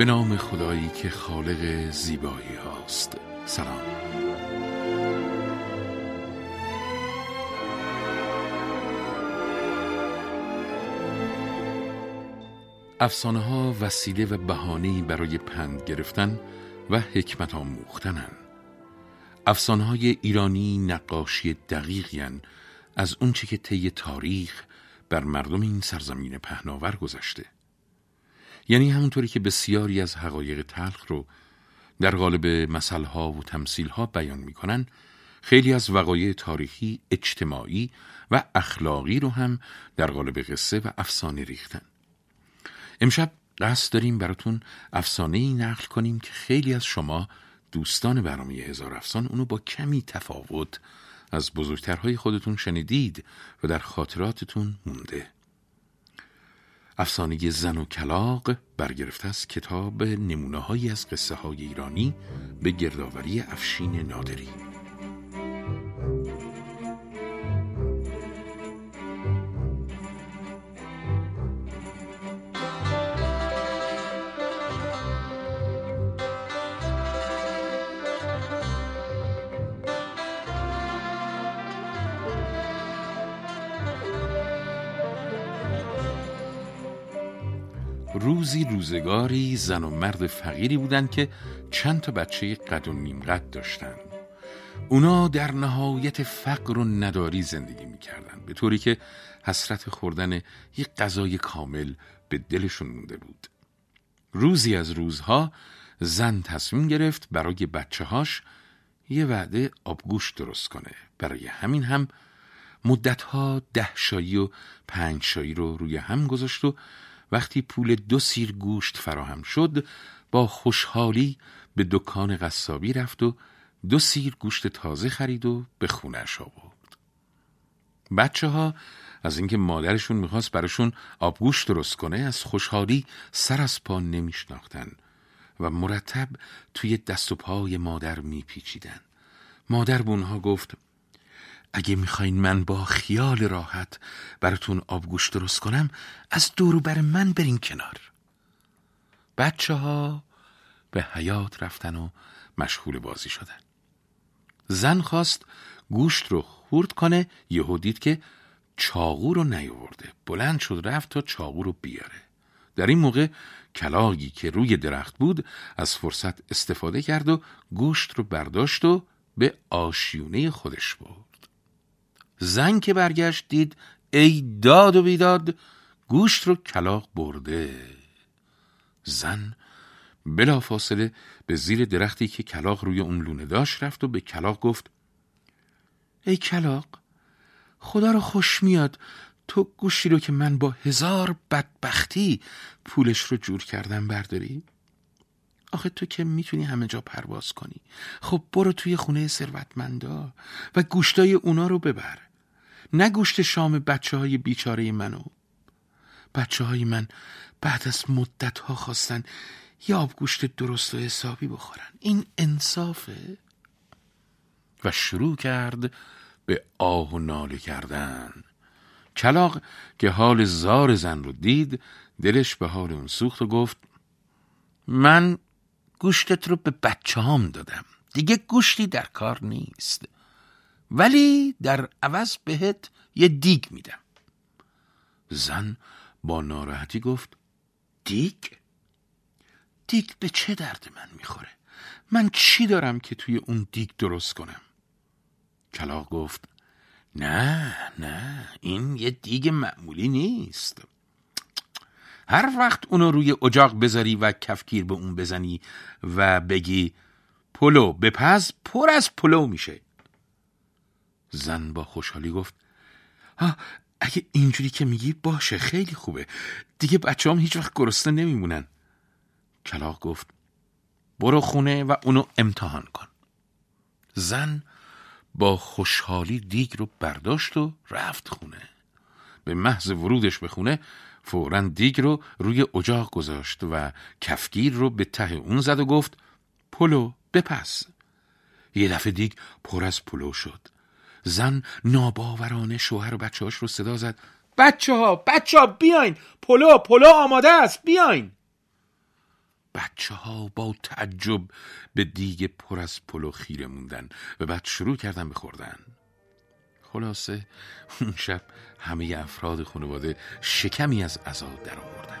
به نام خدایی که خالق زیبایی هاست. سلام. افسانه ها وسیله و بهانه‌ای برای پند گرفتن و حکمت آموختنن. افسانه های ایرانی نقاشی دقیقی از اونچه که طی تاریخ بر مردم این سرزمین پهناور گذشته. یعنی همونطوری که بسیاری از حقایق تلخ رو در قالب مسئله و تمثیل ها بیان می‌کنن خیلی از وقایع تاریخی اجتماعی و اخلاقی رو هم در قالب قصه و افسانه ریختن. امشب قصد داریم براتون افسانه ای نقل کنیم که خیلی از شما دوستان برنامه هزار افسان اونو با کمی تفاوت از بزرگترهای خودتون شنیدید و در خاطراتتون مونده. افسانه زن و کلاق برگرفته از کتاب نمونه از قصه های ایرانی به گردآوری افشین نادری. روزی روزگاری زن و مرد فقیری بودند که چند تا بچه قد و نیم قد داشتن. اونا در نهایت فقر و نداری زندگی می‌کردن به طوری که حسرت خوردن یک غذای کامل به دلشون مونده بود. روزی از روزها زن تصمیم گرفت برای بچه هاش یه وعده آبگوشت درست کنه. برای همین هم مدتها ده شایی و پنج شایی رو روی هم گذاشت و وقتی پول دو سیر گوشت فراهم شد با خوشحالی به دکان قصابی رفت و دو سیر گوشت تازه خرید و به خونش آورد. بچه ها از اینکه مادرشون می‌خواست براشون آبگوشت درست کنه از خوشحالی سر از پا نمیشناختن و مرتب توی دست و پای مادر میپیچیدن. مادر به اونها گفت اگه می‌خواین من با خیال راحت براتون آبگوش درست کنم از دورو بر من برین کنار. بچه ها به حیات رفتن و مشغول بازی شدن. زن خواست گوشت رو خورد کنه یهو دید که چاقو رو نیاورده. بلند شد رفت تا چاقو رو بیاره. در این موقع کلاگی که روی درخت بود از فرصت استفاده کرد و گوشت رو برداشت و به آشیونه خودش برد. زن که برگشت دید ای داد و بیداد گوشت رو کلاق برده. زن بلا فاصله به زیر درختی که کلاق روی اون لونه داشت رفت و به کلاق گفت ای کلاق خدا رو خوش میاد تو گوشتی رو که من با هزار بدبختی پولش رو جور کردم برداری؟ آخه تو که می‌تونی همه جا پرواز کنی. خب برو توی خونه ثروتمندا و گوشتای اونا رو ببر. نه گوشت شام بچه های بیچاره منو. بچه های من بعد از مدت ها خواستن یه آبگوشت درست و حسابی بخورن. این انصافه. و شروع کرد به آه و ناله کردن. کلاق که حال زار زن رو دید دلش به حال اون سوخت و گفت من گوشتت رو به بچه هم دادم. دیگه گوشتی در کار نیست. ولی در عوض بهت یه دیگ میدم زن با ناراحتی گفت دیگ؟ دیگ به چه درد من می‌خوره؟ من چی دارم که توی اون دیگ درست کنم؟ کلاق گفت نه نه این یه دیگ معمولی نیست هر وقت اونو روی اجاق بذاری و کفگیر به اون بزنی و بگی پلو بپز پر از پلو میشه زن با خوشحالی گفت ها اگه اینجوری که میگی باشه خیلی خوبه. دیگه بچه هم هیچ وقت گرسنه نمیمونن. کلاق گفت برو خونه و اونو امتحان کن. زن با خوشحالی دیگ رو برداشت و رفت خونه. به محض ورودش به خونه فورا دیگ رو روی اجاق گذاشت و کفگیر رو به ته اون زد و گفت پلو بپس. یه دفعه دیگ پر از پلو شد. زن ناباورانه شوهر و بچهاش رو صدا زد. بچه ها بچه ها بیاین. پلو پلو آماده است. بیاین. بچه ها با تعجب به دیگ پر از پلو خیره موندن و بعد شروع کردن به خوردن. خلاصه اون شب همه افراد خانواده شکمی از عزا در آوردن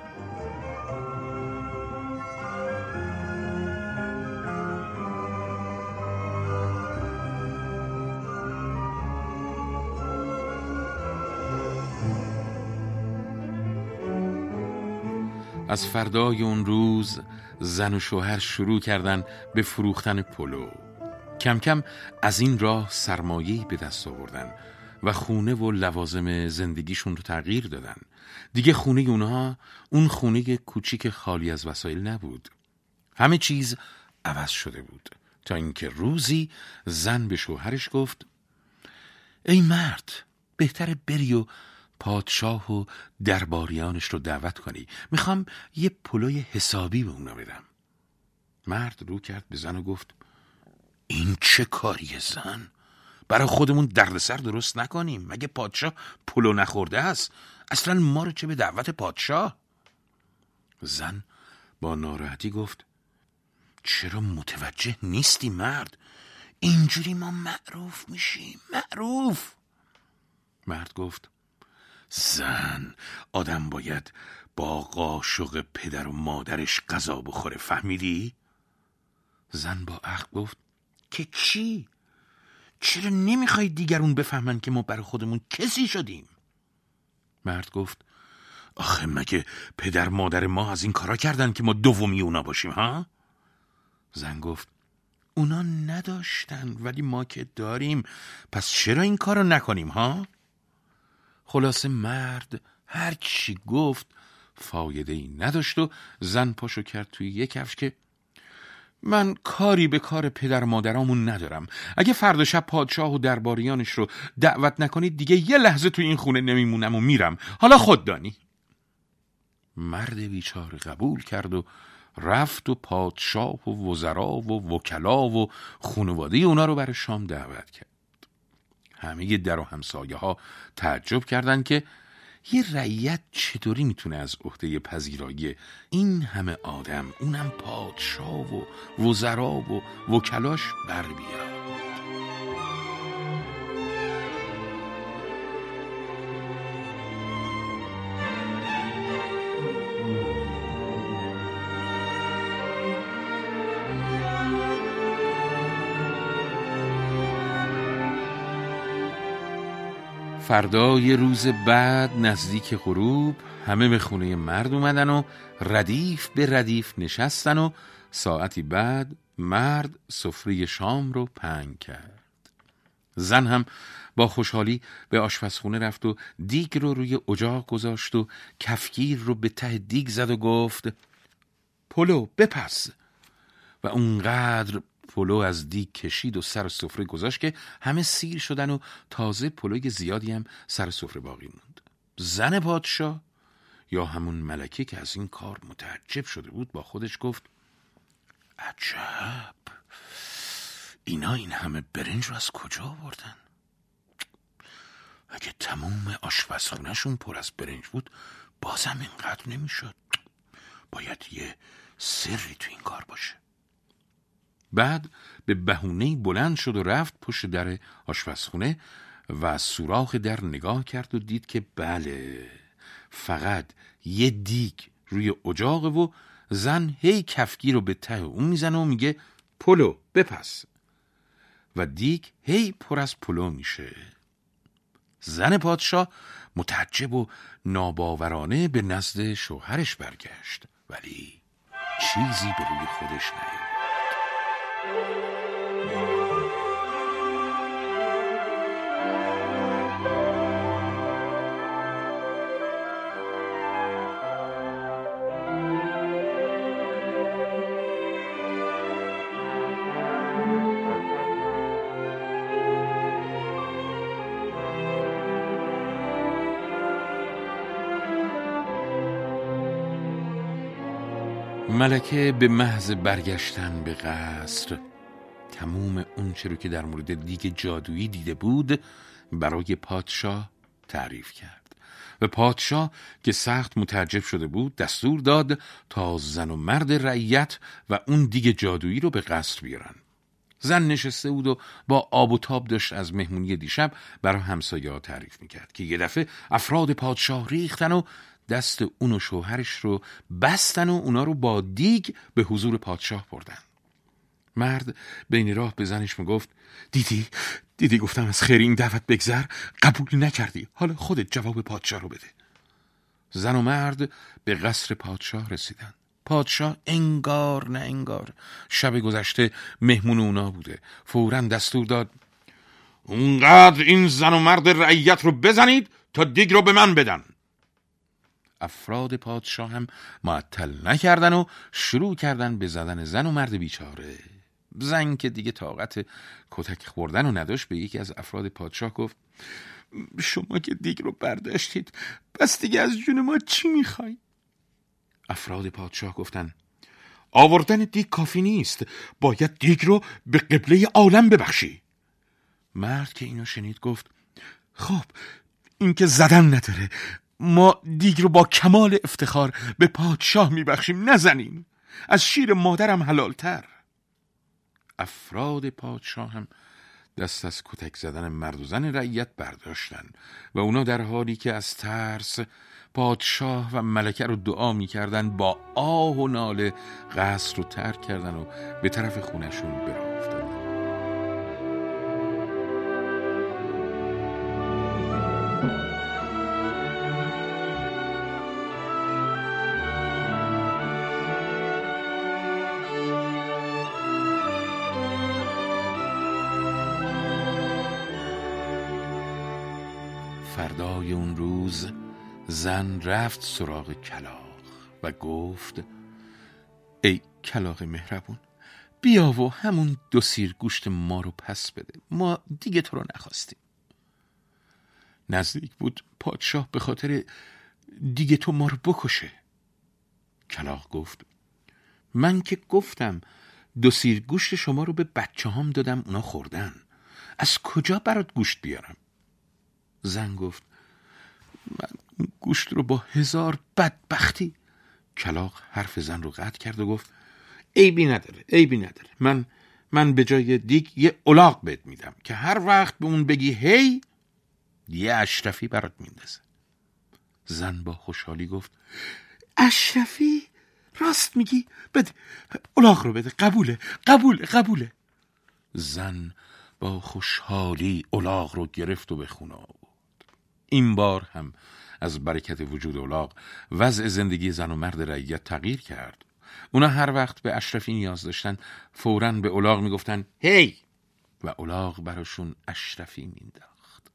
از فردای اون روز زن و شوهر شروع کردن به فروختن پلو. کم کم از این راه سرمایه‌ای به دست آوردن و خونه و لوازم زندگیشون رو تغییر دادن. دیگه خونه اونها اون خونه کوچیک خالی از وسایل نبود. همه چیز عوض شده بود. تا اینکه روزی زن به شوهرش گفت ای مرد بهتره بری و پادشاه و درباریانش رو دعوت کنی. می‌خوام یه پلوی حسابی به اونا بدم. مرد رو کرد به زن و گفت این چه کاریه زن؟ برای خودمون دردسر درست نکنیم. مگه پادشاه پلو نخورده است؟ اصلا ما رو چه به دعوت پادشاه؟ زن با ناراحتی گفت چرا متوجه نیستی مرد؟ اینجوری ما معروف میشیم معروف. مرد گفت زن آدم باید با قاشق پدر و مادرش غذا بخوره فهمیدی؟ زن با عقل گفت که چی؟ چرا نمی‌خوای دیگرون بفهمن که ما برای خودمون کسی شدیم؟ مرد گفت آخه مگه پدر مادر ما از این کارا کردن که ما دومی اونا باشیم ها؟ زن گفت اونا نداشتن ولی ما که داریم پس چرا این کارو نکنیم ها؟ خلاصه مرد هر چی گفت فایده ای نداشت و زن پاشو کرد توی یک کفش که من کاری به کار پدر مادرامون ندارم. اگه فردا شب پادشاه و درباریانش رو دعوت نکنید دیگه یه لحظه توی این خونه نمیمونم و میرم. حالا خود دانی. مرد بیچاره قبول کرد و رفت و پادشاه و وزرا و وکلا و خانواده اونا رو برای شام دعوت کرد. همه در و همسایه ها تعجب کردند که یه رعیت چطوری می‌تونه از عهده پذیرایی این همه آدم اونم پادشاه و وزرا و وکلاش بر بیاد. فردا روز بعد نزدیک غروب همه به خونه مرد اومدن و ردیف به ردیف نشستن و ساعتی بعد مرد سفره شام رو پهن کرد. زن هم با خوشحالی به آشپزخونه رفت و دیگ رو روی اجاق گذاشت و کفگیر رو به ته دیگ زد و گفت پلو بپز و اونقدر پلو از دیگ کشید و سر سفره گذاشت که همه سیر شدن و تازه پلوی زیادی هم سر سفره باقی موند. زن پادشاه یا همون ملکه که از این کار متعجب شده بود با خودش گفت عجب! اینا این همه برنج رو از کجا آوردن؟ اگه تموم آشپزخونهشون پر از برنج بود بازم اینقدر نمی‌شد. باید یه سری تو این کار باشه. بعد به بهونه بلند شد و رفت پشت در آشپزخونه و سوراخ در نگاه کرد و دید که بله فقط یه دیگ روی اجاق و زن هی کفگی رو به ته اون می‌زنه و میگه پلو بپس. و دیگ هی پر از پلو میشه. زن پادشاه متعجب و ناباورانه به نزد شوهرش برگشت. ولی چیزی به روی خودش Música ملکه به محض برگشتن به قصر تموم اون رو که در مورد دیگ جادویی دیده بود برای پادشاه تعریف کرد. و پادشاه که سخت متعجب شده بود دستور داد تا زن و مرد رعیت و اون دیگ جادویی رو به قصر بیارن. زن نشسته بود و با آب و تاب داشت از مهمونی دیشب برای همسایه ها تعریف می‌کرد که یه دفعه افراد پادشاه ریختن و دست اون و شوهرش رو بستن و اونا رو با دیگ به حضور پادشاه بردن. مرد بین راه به زنش می‌گفت دیدی؟ دیدی گفتم از خیر این دعوت بگذر قبول نکردی. حالا خودت جواب پادشاه رو بده. زن و مرد به قصر پادشاه رسیدن. پادشاه انگار نه انگار شب گذشته مهمون اونا بوده. فورا دستور داد اونقدر این زن و مرد رعیت رو بزنید تا دیگ رو به من بدن. افراد پادشاه هم معطل نکردن و شروع کردن به زدن زن و مرد بیچاره. زن که دیگه طاقت کتک خوردن و نداشت به یکی از افراد پادشاه گفت شما که دیگ رو برداشتید پس دیگه از جون ما چی می‌خوای؟ افراد پادشاه گفتن آوردن دیگ کافی نیست باید دیگ رو به قبله عالم ببخشی. مرد که اینو شنید گفت خب این که زدن نداره. ما دیگ رو با کمال افتخار به پادشاه میبخشیم نزنیم از شیر مادرم حلالتر. افراد پادشاه هم دست از کتک زدن مرد و زن رعیت برداشتن و اونا در حالی که از ترس پادشاه و ملکه رو دعا می‌کردن با آه و ناله قصر رو ترک کردن و به طرف خونشون براه فردای اون روز زن رفت سراغ کلاق و گفت ای کلاق مهربون بیا و همون دو سیر گوشت ما رو پس بده. ما دیگه تو رو نخواستیم. نزدیک بود پادشاه به خاطر دیگه تو ما رو بکشه. کلاق گفت من که گفتم دو سیر گوشت شما رو به بچه هم دادم اونا خوردن. از کجا برات گوشت بیارم؟ زن گفت من گوشت رو با هزار بدبختی. کلاق حرف زن رو قطع کرد و گفت عیبی نداره عیبی نداره. من من به جای دیگ یه الاغ بهت میدم که هر وقت به اون بگی هی یه اشرفی برات میندازه. زن با خوشحالی گفت اشرفی؟ راست میگی؟ بده الاغ رو بده قبوله قبوله قبوله. زن با خوشحالی الاغ رو گرفت و به خونه این بار هم از برکت وجود اولاغ وضع زندگی زن و مرد رعیت تغییر کرد. اونا هر وقت به اشرفی نیاز داشتن فورا به اولاغ می‌گفتن هی! و اولاغ براشون اشرفی مینداخت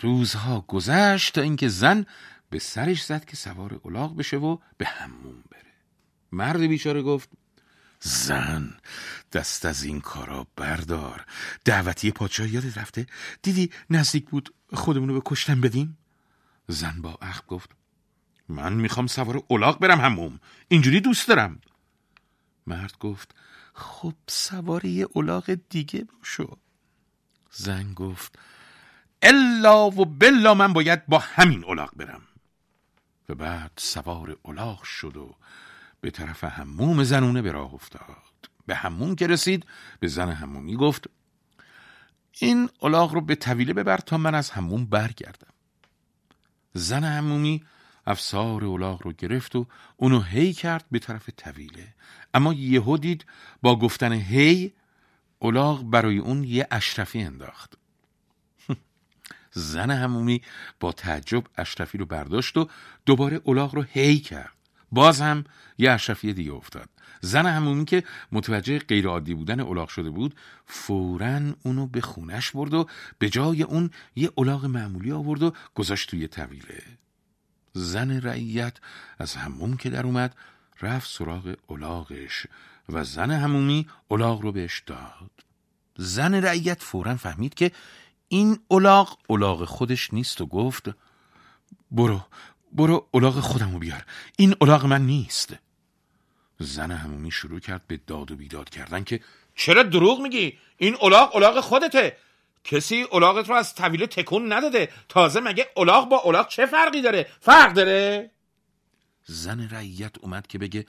روزها گذشت تا اینکه زن به سرش زد که سوار اولاغ بشه و به همون بره. مرد بیچاره گفت زن دست از این کارا بردار. دعوتی پادشاه یادت رفته؟ دیدی نزدیک بود خودمونو به کشتن بدیم؟ زن با اخ گفت من می‌خوام سوار اولاغ برم هموم اینجوری دوست دارم. مرد گفت خب سوار یه اولاغ دیگه بشو زن گفت الا و بلا من باید با همین اولاغ برم. و بعد سوار اولاغ شد و به طرف هموم زنونه به راه افتاد. به هموم که رسید به زن همومی گفت این الاغ رو به طویله ببر تا من از هموم برگردم. زن همومی افسار الاغ رو گرفت و اونو هی کرد به طرف طویله. اما یهو دید با گفتن هی الاغ برای اون یه اشرفی انداخت. زن همومی با تعجب اشرفی رو برداشت و دوباره الاغ رو هی کرد. باز هم یه اشرفی دیگه افتاد. زن همونی که متوجه غیرعادی بودن الاغ شده بود فورا اونو به خونش برد و به جای اون یه الاغ معمولی آورد و گذاشت توی طویله. زن رعیت از هموم که در اومد رفت سراغ الاغش و زن همومی الاغ رو بهش داد. زن رعیت فورا فهمید که این الاغ الاغ خودش نیست و گفت برو برو الاغ خودمو بیار. این الاغ من نیست. زن همومی شروع کرد به داد و بیداد کردن که چرا دروغ میگی؟ این الاغ الاغ خودته. کسی الاغت رو از طویله تکون نداده. تازه مگه الاغ با الاغ چه فرقی داره؟ فرق داره؟ زن رعیت اومد که بگه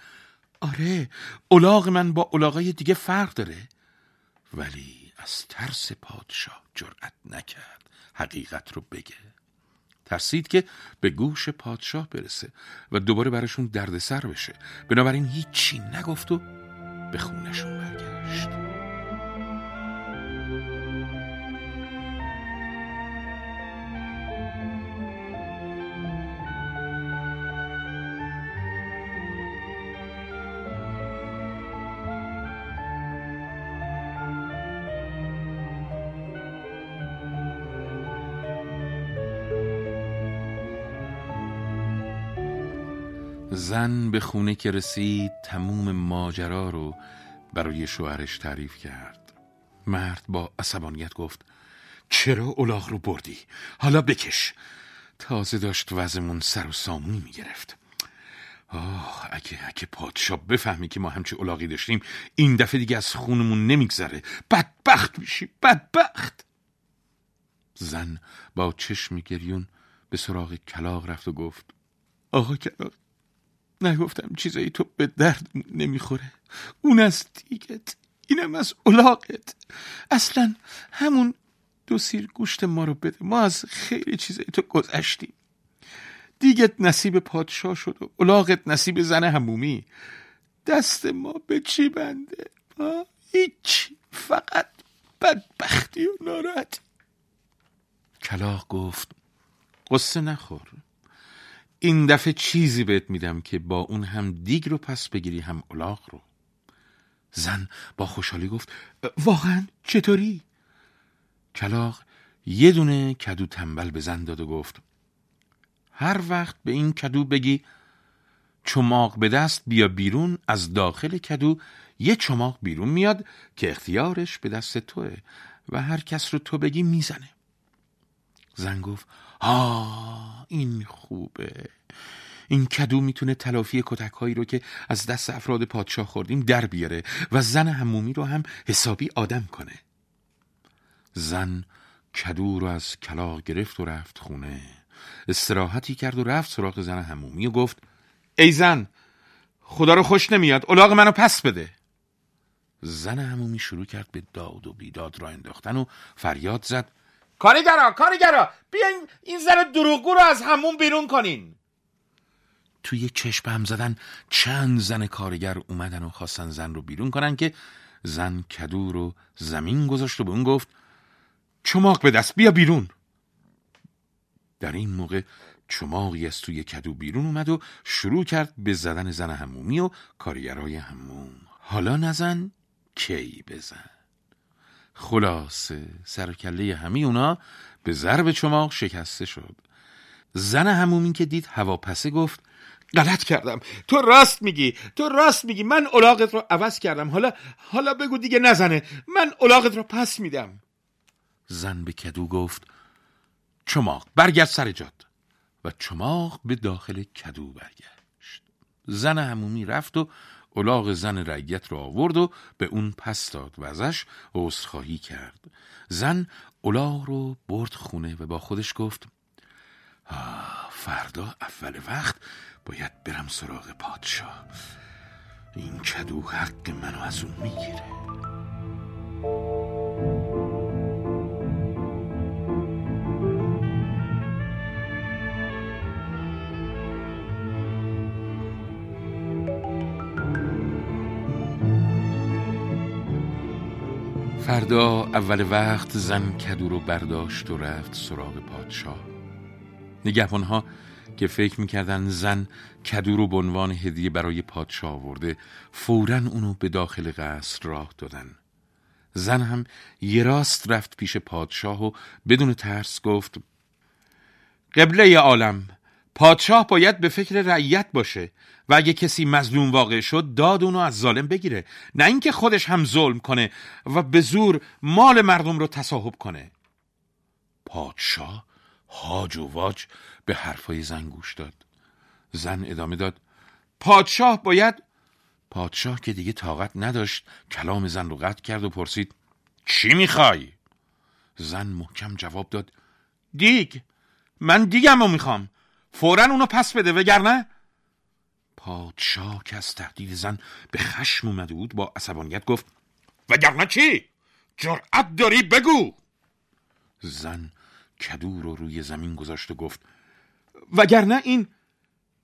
آره الاغ من با الاغای دیگه فرق داره. ولی از ترس پادشاه جرأت نکرد. حقیقت رو بگه. ترسید که به گوش پادشاه برسه و دوباره براشون دردسر بشه. بنابراین هیچی نگفت و به خونشون برگشت. زن به خونه که رسید تموم ماجرا رو برای شوهرش تعریف کرد. مرد با عصبانیت گفت چرا اولاغ رو بردی؟ حالا بکش. تازه داشت وزمون سر و سامونی می‌گرفت. آه اگه اگه پادشاه بفهمی که ما همچی اولاغی داشتیم این دفعه دیگه از خونمون نمیگذره. بدبخت میشی بدبخت! زن با چشم گریون به سراغ کلاق رفت و گفت آقا کلاق نگفتم چیزایی تو به درد نمی‌خوره. اون از دیگت اینم از اولاقت اصلا همون دو سیر گوشت ما رو بده. ما از خیلی چیزایی تو گذشتیم. دیگت نصیب پادشاه شد و اولاقت نصیب زن همومی. دست ما به چی بنده؟ هیچ فقط بدبختی و ناراحتی. کلاق گفت قصه نخور. این دفعه چیزی بهت میدم که با اون هم دیگ رو پس بگیری هم الاغ رو زن با خوشحالی گفت واقعا چطوری؟ کلاق یه دونه کدو تنبل به زن داد و گفت هر وقت به این کدو بگی چماق به دست بیا بیرون از داخل کدو یه چماق بیرون میاد که اختیارش به دست توه و هر کس رو تو بگی می‌زنه زن گفت آه این خوبه. این کدو می‌تونه تلافی کتک هایی رو که از دست افراد پادشاه خوردیم در بیاره و زن همومی رو هم حسابی آدم کنه. زن کدو رو از کلاق گرفت و رفت خونه. استراحتی کرد و رفت سراغ زن همومی و گفت ای زن خدا رو خوش نمیاد الاغ منو پس بده. زن همومی شروع کرد به داد و بیداد را انداختن و فریاد زد. کارگرا کارگرا بیاین این زن دروغگو رو از همون بیرون کنین. توی چشم هم زدن چند زن کارگر اومدن و خواستن زن رو بیرون کنن که زن کدو رو زمین گذاشت و به اون گفت چماق به دست بیا بیرون. در این موقع چماقی از توی کدو بیرون اومد و شروع کرد به زدن زن همومی و کارگرای هموم حالا نزن کی بزن؟ خلاصه سرکله همه اونا به ضرب چماق شکسته شد. زن همومی که دید هواپسه گفت غلط کردم. تو راست میگی تو راست میگی. من الاغت رو عوض کردم. حالا حالا بگو دیگه نزنه. من الاغت رو پس میدم. زن به کدو گفت چماق برگرد سر جاد و چماق به داخل کدو برگشت. زن همومی رفت و الاغ زن رعیت رو آورد و به اون پس داد و ازش عذرخواهی کرد. زن الاغ رو برد خونه و با خودش گفت فردا اول وقت باید برم سراغ پادشاه. این کدو حق منو از اون می‌گیره. فردا اول وقت زن کدو رو برداشت و رفت سراغ پادشاه. نگهبانها که فکر می‌کردن زن کدو رو به عنوان هدیه برای پادشاه آورده فورا اونو به داخل قصر راه دادن. زن هم یه راست رفت پیش پادشاه و بدون ترس گفت قبله عالم پادشاه باید به فکر رعیت باشه و اگه کسی مظلوم واقع شد داد اونو از ظالم بگیره. نه اینکه خودش هم ظلم کنه و به زور مال مردم رو تصاحب کنه. پادشاه هاج و واج به حرفای زن گوش داد. زن ادامه داد. پادشاه باید پادشاه که دیگه طاقت نداشت کلام زن رو قطع کرد و پرسید چی می‌خوای؟ زن محکم جواب داد دیگ من دیگم رو می‌خوام. فورا اونو پس بده وگرنه پادشاه که از تهدید زن به خشم اومده بود با عصبانیت گفت وگرنه چی؟ جرأت داری؟ بگو! زن کدو رو روی زمین گذاشت و گفت وگرنه این؟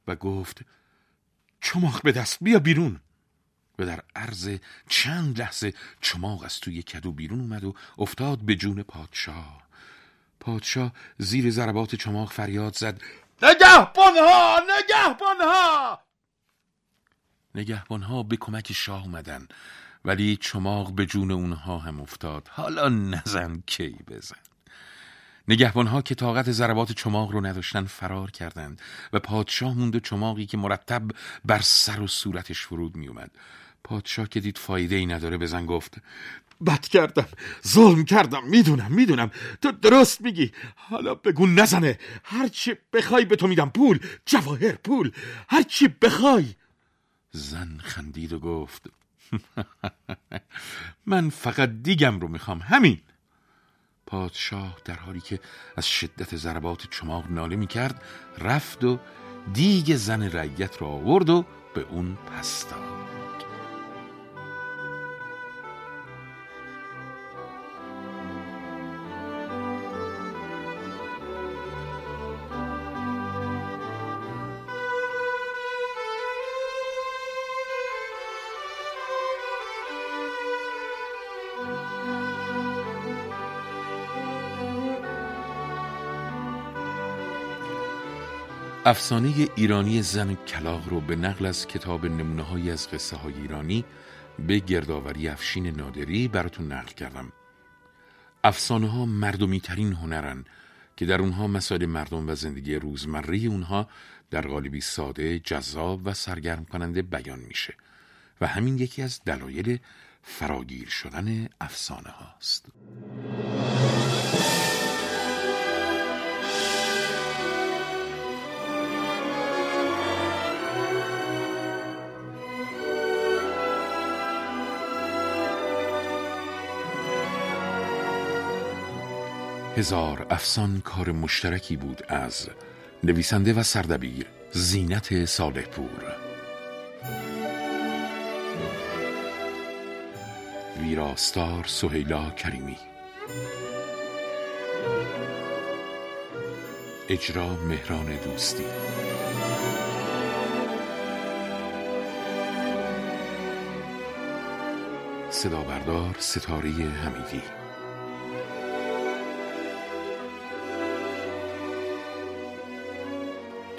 و گفت چماق به دست بیا بیرون! و در عرض چند لحظه چماق از توی کدو بیرون اومد و افتاد به جون پادشاه. پادشاه زیر ضربات چماق فریاد زد. نگهبانها نگهبانها! نگهبانها به کمک شاه اومدن ولی چماق به جون اونها هم افتاد. حالا نزن کی بزن. نگهبانها که طاقت ضربات چماق رو نداشتن فرار کردند و پادشاه موند چماقی که مرتب بر سر و صورتش فرود می اومد پادشاه که دید فایده ای نداره بزن گفت بد کردم. ظلم کردم. می‌دونم می‌دونم. تو درست میگی. حالا بگو نزنه. هرچی بخوای به تو میدم پول جواهر پول. هرچی بخوای. زن خندید و گفت من فقط دیگم رو می‌خوام. همین. پادشاه در حالی که از شدت ضربات چماق ناله می‌کرد رفت و دیگ زن رعیت را آورد و به اون پس داد. افسانه ایرانی زن کلاغ رو به نقل از کتاب نمونه های از قصه های ایرانی به گردآوری افشین نادری براتون نقل کردم افسانه ها مردمی ترین هنرن که در اونها مسائل مردم و زندگی روزمره اونها در قالبی ساده، جذاب و سرگرم کننده بیان میشه و همین یکی از دلایل فراگیر شدن افسانه هاست. هزار افسان کار مشترکی بود از نویسنده و سردبیر زینت صالح پور ویراستار سهیلا کریمی. اجرا مهران دوستی. صدا بردار ستاره حمیدی.